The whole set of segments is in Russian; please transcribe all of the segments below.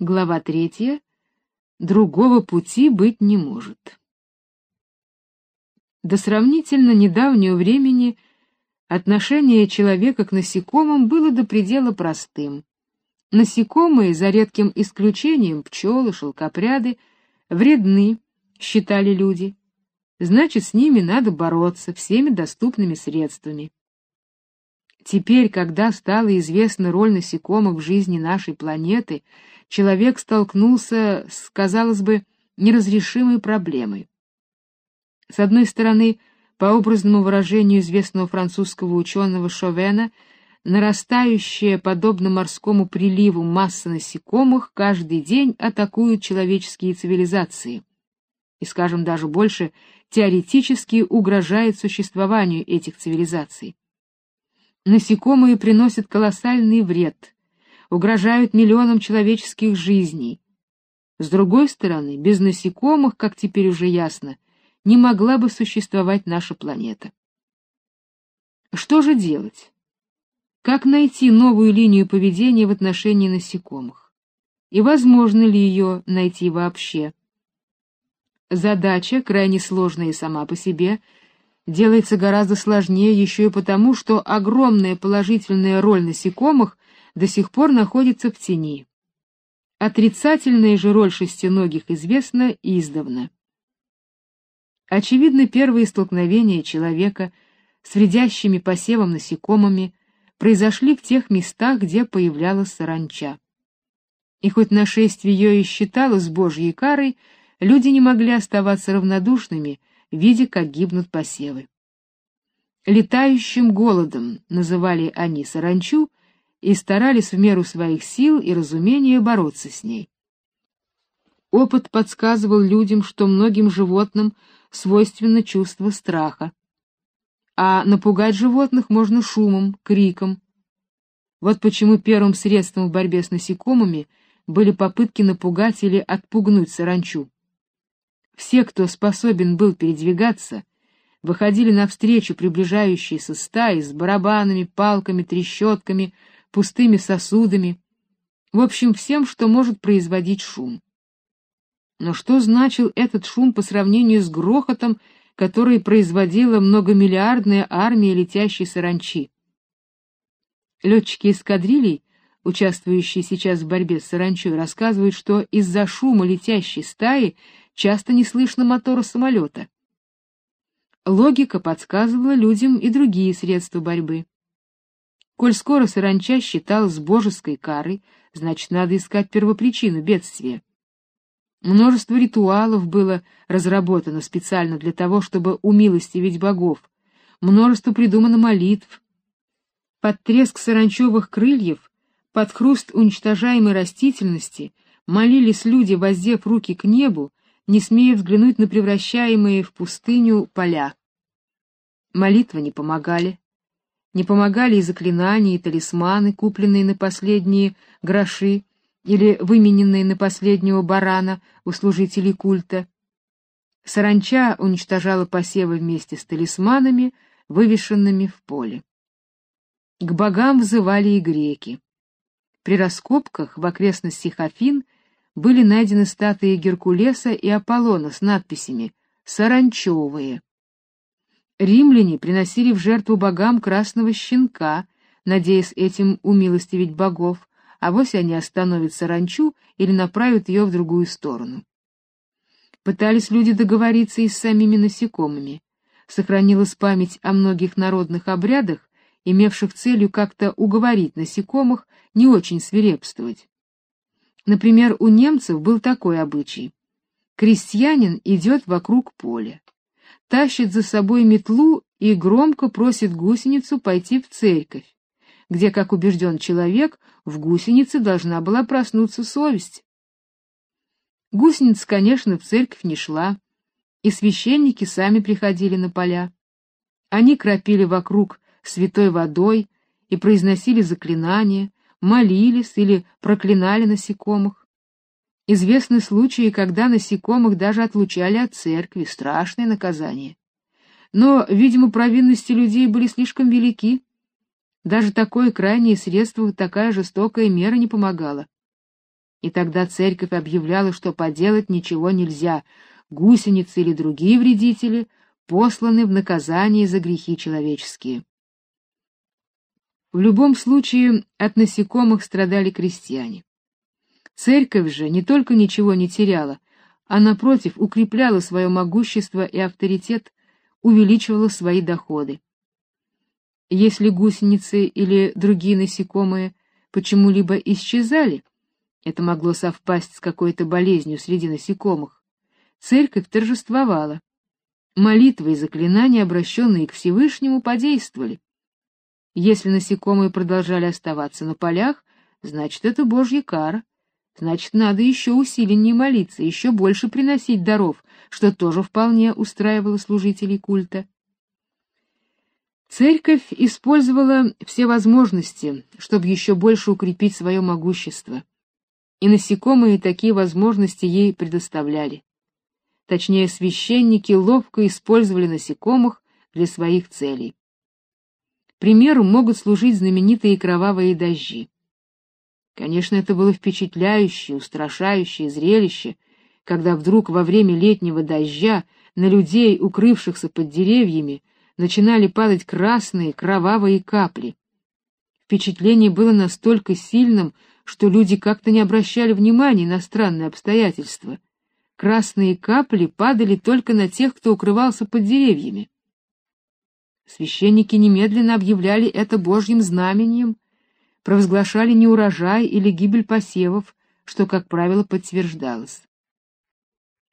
Глава третья. Другого пути быть не может. До сравнительно недавнего времени отношение человека к насекомым было до предела простым. Насекомые, за редким исключением пчелы, шелкопряды, вредны, считали люди. Значит, с ними надо бороться всеми доступными средствами. Теперь, когда стала известна роль насекомых в жизни нашей планеты, человек столкнулся с, казалось бы, неразрешимой проблемой. С одной стороны, по образному выражению известного французского ученого Шовена, нарастающая, подобно морскому приливу, масса насекомых каждый день атакует человеческие цивилизации. И, скажем даже больше, теоретически угрожает существованию этих цивилизаций. Насекомые приносят колоссальный вред, угрожают миллионам человеческих жизней. С другой стороны, без насекомых, как теперь уже ясно, не могла бы существовать наша планета. Что же делать? Как найти новую линию поведения в отношении насекомых? И возможно ли ее найти вообще? Задача, крайне сложная и сама по себе, делается гораздо сложнее еще и потому, что огромная положительная роль насекомых до сих пор находится в тени. Отрицательная же роль шестиногих известна издавна. Очевидно, первые столкновения человека с вредящими посевом насекомыми произошли в тех местах, где появлялась саранча. И хоть нашествие ее и считалось божьей карой, люди не могли оставаться равнодушными видя, как гибнут посевы. Летающим голодом называли они саранчу и старались в меру своих сил и разумения бороться с ней. Опыт подсказывал людям, что многим животным свойственно чувство страха. А напугать животных можно шумом, криком. Вот почему первым средством в борьбе с насекомыми были попытки напугать или отпугнуть саранчу. Все, кто способен был передвигаться, выходили навстречу приближающейся стаи с барабанами, палками, трещотками, пустыми сосудами, в общем, всем, что может производить шум. Но что значил этот шум по сравнению с грохотом, который производила многомиллиардная армия летящей саранчи? Летчики эскадрилей, участвующие сейчас в борьбе с саранчой, рассказывают, что из-за шума летящей стаи часто не слышно мотора самолета. Логика подсказывала людям и другие средства борьбы. Коль скоро саранча считалась божеской карой, значит, надо искать первопричину бедствия. Множество ритуалов было разработано специально для того, чтобы умилостивить богов. Множество придумано молитв. Под треск саранчевых крыльев, под хруст уничтожаемой растительности молились люди, воздев руки к небу не смея взглянуть на превращаемые в пустыню поля. Молитвы не помогали. Не помогали и заклинания, и талисманы, купленные на последние гроши или вымененные на последнего барана у служителей культа. Саранча уничтожала посевы вместе с талисманами, вывешенными в поле. К богам взывали и греки. При раскопках в окрестностях Афин были найдены статуи Геркулеса и Аполлона с надписями «Саранчевые». Римляне приносили в жертву богам красного щенка, надеясь этим умилостивить богов, а вось они остановят саранчу или направят ее в другую сторону. Пытались люди договориться и с самими насекомыми. Сохранилась память о многих народных обрядах, имевших целью как-то уговорить насекомых не очень свирепствовать. Например, у немцев был такой обычай. Крестьянин идет вокруг поля, тащит за собой метлу и громко просит гусеницу пойти в церковь, где, как убежден человек, в гусенице должна была проснуться совесть. Гусеница, конечно, в церковь не шла, и священники сами приходили на поля. Они кропили вокруг святой водой и произносили заклинания, молились или проклинали насекомых. Известны случаи, когда насекомых даже отлучали от церкви, страшное наказание. Но, видимо, провинности людей были слишком велики. Даже такое крайнее средство, такая жестокая мера не помогала. И тогда церковь объявляла, что поделать ничего нельзя, гусеницы или другие вредители посланы в наказание за грехи человеческие. В любом случае от насекомых страдали крестьяне. Церковь же не только ничего не теряла, а напротив укрепляла свое могущество и авторитет, увеличивала свои доходы. Если гусеницы или другие насекомые почему-либо исчезали, это могло совпасть с какой-то болезнью среди насекомых, церковь торжествовала. Молитвы и заклинания, обращенные к Всевышнему, подействовали. Если насекомые продолжали оставаться на полях, значит, это Божья кара. Значит, надо еще усиленнее молиться, еще больше приносить даров, что тоже вполне устраивало служителей культа. Церковь использовала все возможности, чтобы еще больше укрепить свое могущество. И насекомые такие возможности ей предоставляли. Точнее, священники ловко использовали насекомых для своих целей примеру могут служить знаменитые кровавые дожди. Конечно, это было впечатляющее, устрашающее зрелище, когда вдруг во время летнего дождя на людей, укрывшихся под деревьями, начинали падать красные кровавые капли. Впечатление было настолько сильным, что люди как-то не обращали внимания на странные обстоятельства. Красные капли падали только на тех, кто укрывался под деревьями. Священники немедленно объявляли это божьим знамением, провозглашали неурожай или гибель посевов, что, как правило, подтверждалось.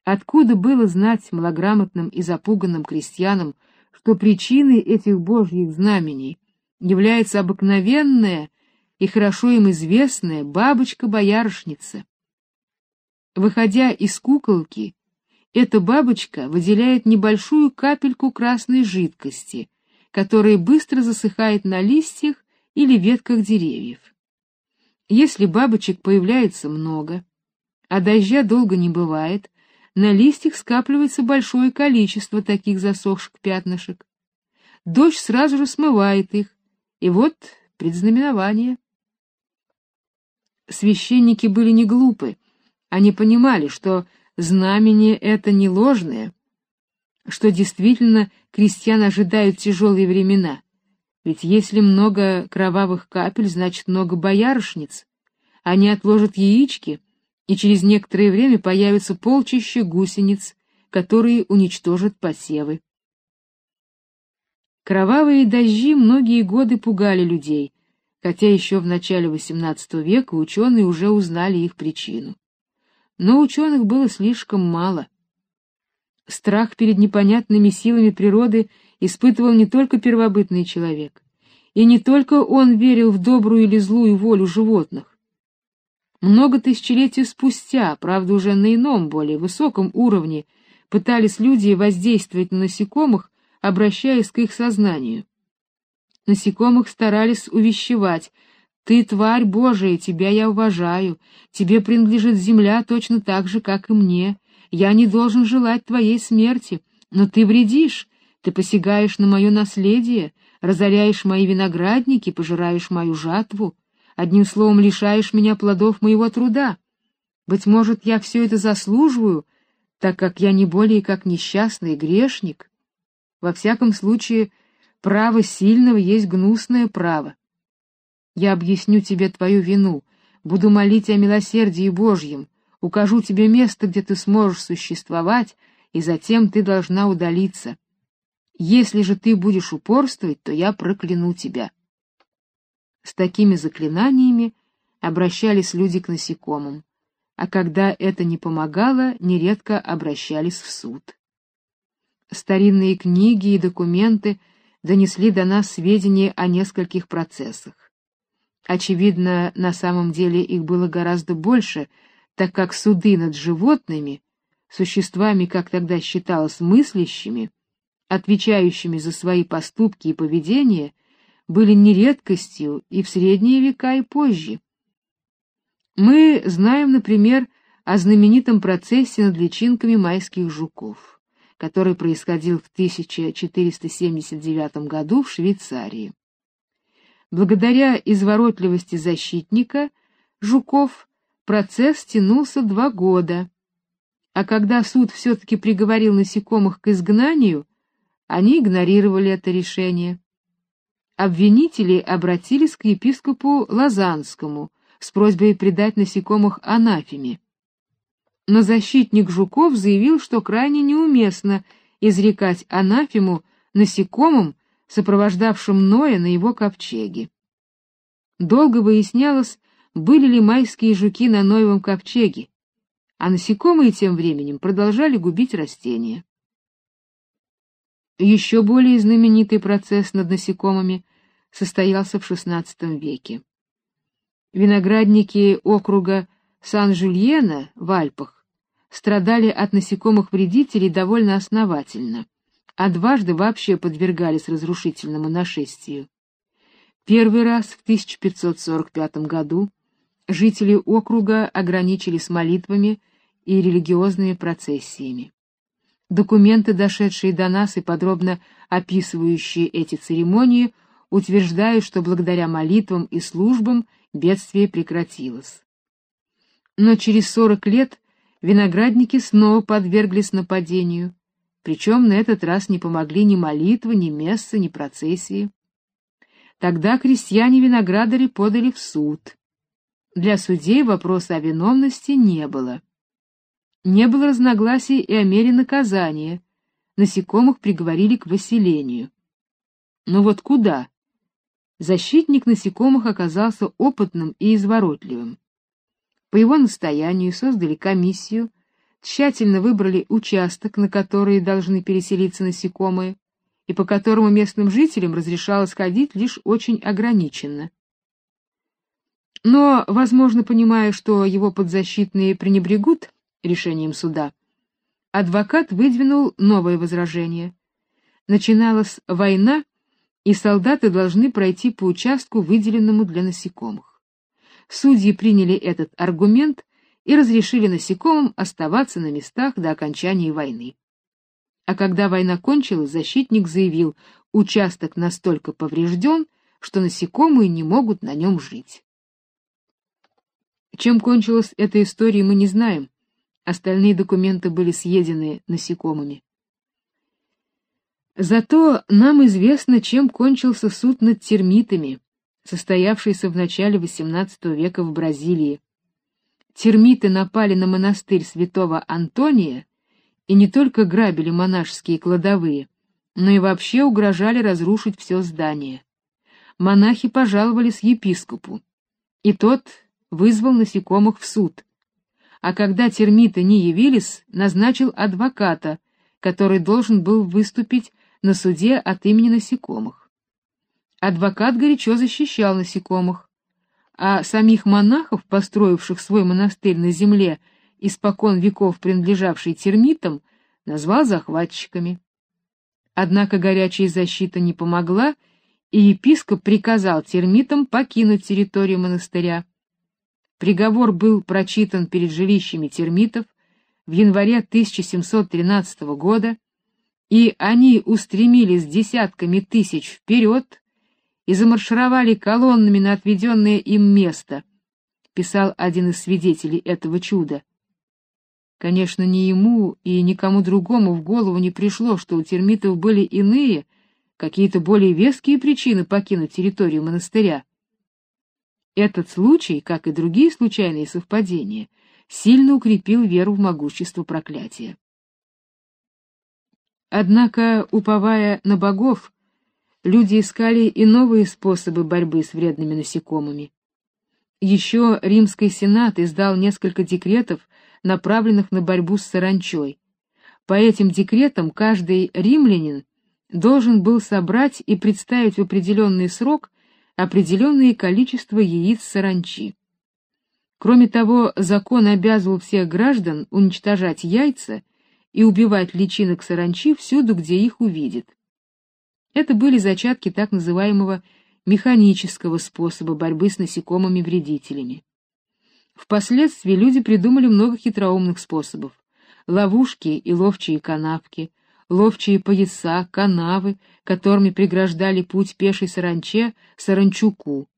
Откуда было знать малограмотным и запуганным крестьянам, что причиной этих божьих знамений является обыкновенная и хорошо им известная бабочка-боярышница? Выходя из куколки, эта бабочка выделяет небольшую капельку красной жидкости, который быстро засыхает на листьях или ветках деревьев. Если бабочек появляется много, а дождя долго не бывает, на листьях скапливается большое количество таких засохших пятнышек. Дождь сразу же смывает их, и вот предзнаменование. Священники были не глупы, они понимали, что знамение это не ложное, что действительно крестьян ожидают тяжелые времена. Ведь если много кровавых капель, значит много боярышниц. Они отложат яички, и через некоторое время появится полчище гусениц, которые уничтожат посевы. Кровавые дожди многие годы пугали людей, хотя еще в начале XVIII века ученые уже узнали их причину. Но ученых было слишком мало. Страх перед непонятными силами природы испытывал не только первобытный человек, и не только он верил в добрую или злую волю животных. Много тысячелетий спустя, правда уже на ином, более высоком уровне, пытались люди воздействовать на насекомых, обращаясь к их сознанию. Насекомых старались увещевать: "Ты тварь Божия, тебя я уважаю, тебе принадлежит земля точно так же, как и мне. Я не должен желать твоей смерти, но ты вредишь, ты посягаешь на мое наследие, разоряешь мои виноградники, пожираешь мою жатву, одним словом лишаешь меня плодов моего труда. Быть может, я все это заслуживаю, так как я не более как несчастный грешник. Во всяком случае, право сильного есть гнусное право. Я объясню тебе твою вину, буду молить о милосердии Божьем, укажу тебе место, где ты сможешь существовать, и затем ты должна удалиться. Если же ты будешь упорствовать, то я прокляну тебя. С такими заклинаниями обращались люди к насекомым, а когда это не помогало, нередко обращались в суд. Старинные книги и документы донесли до нас сведения о нескольких процессах. Очевидно, на самом деле их было гораздо больше, так как суды над животными, существами, как тогда считалось, мыслящими, отвечающими за свои поступки и поведение, были не редкостью и в средние века, и позже. Мы знаем, например, о знаменитом процессе над личинками майских жуков, который происходил в 1479 году в Швейцарии. Благодаря изворотливости защитника жуков процесс тянулся два года, а когда суд все-таки приговорил насекомых к изгнанию, они игнорировали это решение. Обвинители обратились к епископу Лазанскому с просьбой предать насекомых анафеме. Но защитник Жуков заявил, что крайне неуместно изрекать анафему насекомым, сопровождавшим Ноя на его ковчеге. Долго выяснялось, были ли майские жуки на Ноевом ковчеге, а насекомые тем временем продолжали губить растения. Еще более знаменитый процесс над насекомыми состоялся в XVI веке. Виноградники округа Сан-Жульена в Альпах страдали от насекомых-вредителей довольно основательно, а дважды вообще подвергались разрушительному нашествию. Первый раз в 1545 году жители округа ограничились молитвами и религиозными процессиями. Документы, дошедшие до нас и подробно описывающие эти церемонии, утверждают, что благодаря молитвам и службам бедствие прекратилось. Но через сорок лет виноградники снова подверглись нападению, причем на этот раз не помогли ни молитвы, ни мессы, ни процессии. Тогда крестьяне-виноградари подали в суд. Для судей вопроса о виновности не было. Не было разногласий и о мере наказания. Насекомых приговорили к выселению. Но вот куда? Защитник насекомых оказался опытным и изворотливым. По его настоянию создали комиссию, тщательно выбрали участок, на который должны переселиться насекомые, и по которому местным жителям разрешалось ходить лишь очень ограниченно. Но, возможно, понимая, что его подзащитные пренебрегут решением суда, адвокат выдвинул новое возражение. Начиналась война, и солдаты должны пройти по участку, выделенному для насекомых. Судьи приняли этот аргумент и разрешили насекомым оставаться на местах до окончания войны. А когда война кончилась, защитник заявил, участок настолько поврежден, что насекомые не могут на нем жить. Чем кончилась эта история, мы не знаем. Остальные документы были съедены насекомыми. Зато нам известно, чем кончился суд над термитами, состоявшийся в начале XVIII века в Бразилии. Термиты напали на монастырь святого Антония и не только грабили монашеские кладовые, но и вообще угрожали разрушить все здание. Монахи пожаловались епископу, и тот вызвал насекомых в суд. А когда термиты не явились, назначил адвоката, который должен был выступить на суде от имени насекомых. Адвокат горячо защищал насекомых, а самих монахов, построивших свой монастырь на земле, испокон веков принадлежавший термитам, назвал захватчиками. Однако горячая защита не помогла, и епископ приказал термитам покинуть территорию монастыря. Приговор был прочитан перед жилищами термитов в январе 1713 года, и они устремились десятками тысяч вперед и замаршировали колоннами на отведенное им место, писал один из свидетелей этого чуда. Конечно, ни ему и никому другому в голову не пришло, что у термитов были иные, какие-то более веские причины покинуть территорию монастыря. Этот случай, как и другие случайные совпадения, сильно укрепил веру в могущество проклятия. Однако, уповая на богов, люди искали и новые способы борьбы с вредными насекомыми. Еще Римский сенат издал несколько декретов, направленных на борьбу с саранчой. По этим декретам каждый римлянин должен был собрать и представить в определенный срок определенное количество яиц саранчи. Кроме того, закон обязывал всех граждан уничтожать яйца и убивать личинок саранчи всюду, где их увидят. Это были зачатки так называемого механического способа борьбы с насекомыми-вредителями. Впоследствии люди придумали много хитроумных способов: ловушки и ловчие канавки, ловчие пояса, канавы, которыми преграждали путь пешей саранче, саранчуку.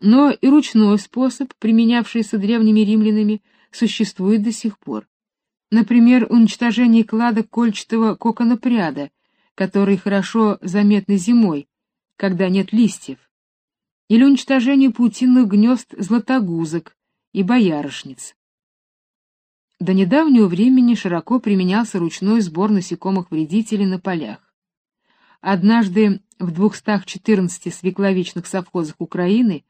Но и ручной способ, применявшийся древними римлянами, существует до сих пор. Например, уничтожение клада кольчатого коконопряда, который хорошо заметны зимой, когда нет листьев, или уничтожение паутинных гнезд златогузок и боярышниц. До недавнего времени широко применялся ручной сбор насекомых-вредителей на полях. Однажды в 214 свекловичных совхозах Украины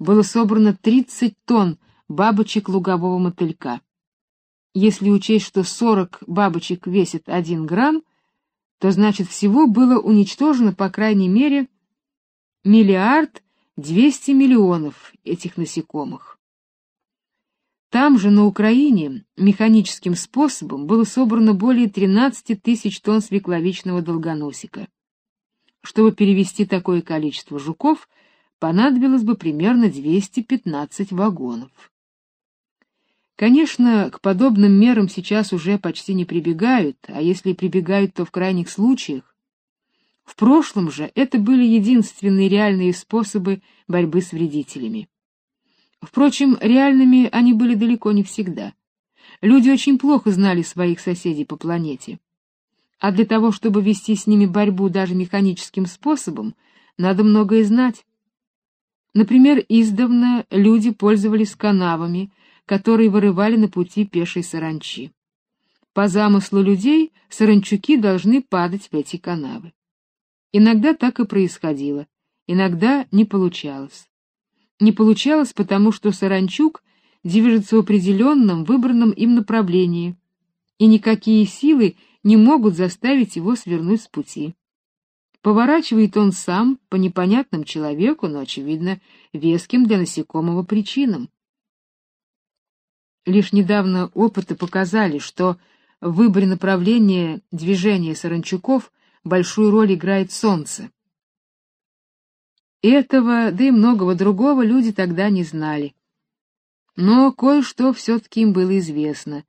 было собрано 30 тонн бабочек лугового мотылька. Если учесть, что 40 бабочек весит 1 грамм, то значит всего было уничтожено по крайней мере миллиард 200 миллионов этих насекомых. Там же, на Украине, механическим способом было собрано более 13 тысяч тонн свекловичного долгоносика. Чтобы перевести такое количество жуков, понадобилось бы примерно 215 вагонов. Конечно, к подобным мерам сейчас уже почти не прибегают, а если прибегают, то в крайних случаях. В прошлом же это были единственные реальные способы борьбы с вредителями. Впрочем, реальными они были далеко не всегда. Люди очень плохо знали своих соседей по планете. А для того, чтобы вести с ними борьбу даже механическим способом, надо многое знать. Например, издавна люди пользовались канавами, которые вырывали на пути пешей саранчи. По замыслу людей саранчуки должны падать в эти канавы. Иногда так и происходило, иногда не получалось не получалось потому, что Саранчук движется в определенном, выбранном им направлении, и никакие силы не могут заставить его свернуть с пути. Поворачивает он сам по непонятным человеку, но, очевидно, веским для насекомого причинам. Лишь недавно опыты показали, что в выборе направления движения саранчуков большую роль играет солнце. Этого, да и многого другого люди тогда не знали. Но кое-что все-таки им было известно.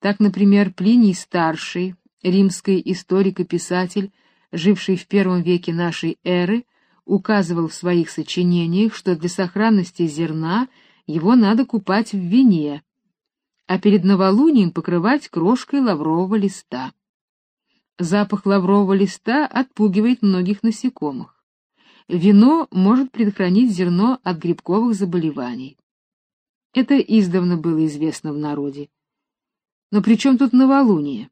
Так, например, Плиний Старший, римский историк и писатель, живший в первом веке нашей эры, указывал в своих сочинениях, что для сохранности зерна его надо купать в вине, а перед новолунием покрывать крошкой лаврового листа. Запах лаврового листа отпугивает многих насекомых. Вино может предохранить зерно от грибковых заболеваний. Это издавна было известно в народе. Но при чем тут новолуние?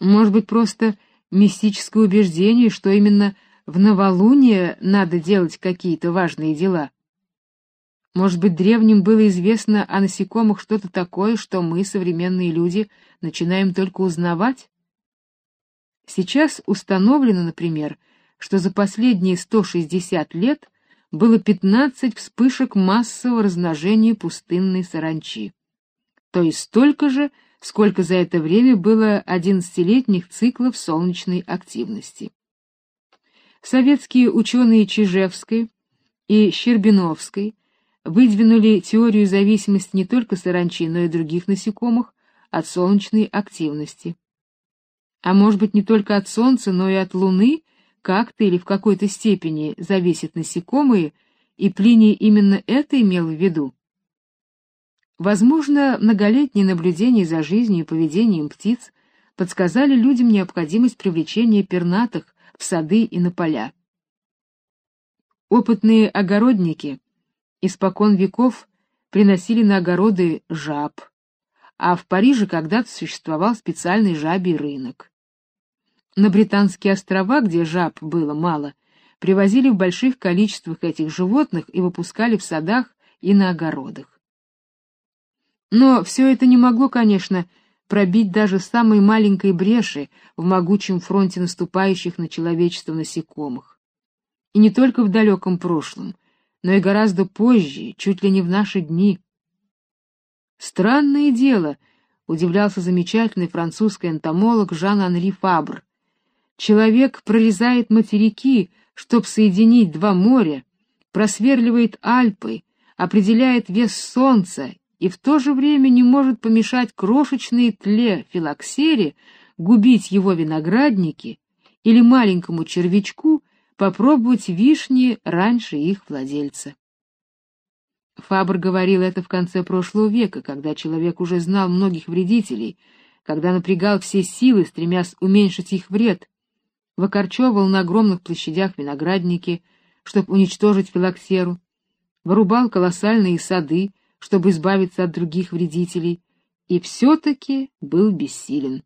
Может быть, просто мистическое убеждение, что именно в новолуние надо делать какие-то важные дела? Может быть, древним было известно о насекомых что-то такое, что мы, современные люди, начинаем только узнавать? Сейчас установлено, например, что за последние 160 лет было 15 вспышек массового размножения пустынной саранчи. То есть столько же, сколько за это время было 11-летних циклов солнечной активности. Советские ученые Чижевской и Щербиновской выдвинули теорию зависимости не только саранчи, но и других насекомых от солнечной активности. А может быть, не только от солнца, но и от луны как-то или в какой-то степени зависят насекомые, и Плиний именно это имел в виду. Возможно, многолетние наблюдения за жизнью и поведением птиц подсказали людям необходимость привлечения пернатых в сады и на поля. Опытные огородники испокон веков приносили на огороды жаб, а в Париже когда-то существовал специальный жабий рынок. На Британские острова, где жаб было мало, привозили в больших количествах этих животных и выпускали в садах и на огородах. Но все это не могло, конечно, пробить даже самой маленькой бреши в могучем фронте наступающих на человечество насекомых. И не только в далеком прошлом, но и гораздо позже, чуть ли не в наши дни. Странное дело, удивлялся замечательный французский энтомолог Жан-Анри Фабр, Человек прорезает материки, чтоб соединить два моря, просверливает Альпы, определяет вес солнца и в то же время не может помешать крошечной тле филоксере губить его виноградники или маленькому червячку попробовать вишни раньше их владельца. Фабр говорил это в конце прошлого века, когда человек уже знал многих вредителей, когда напрягал все силы, стремясь уменьшить их вред, выкорчевывал на огромных площадях виноградники, чтобы уничтожить филоксеру, вырубал колоссальные сады, чтобы избавиться от других вредителей, и все-таки был бессилен.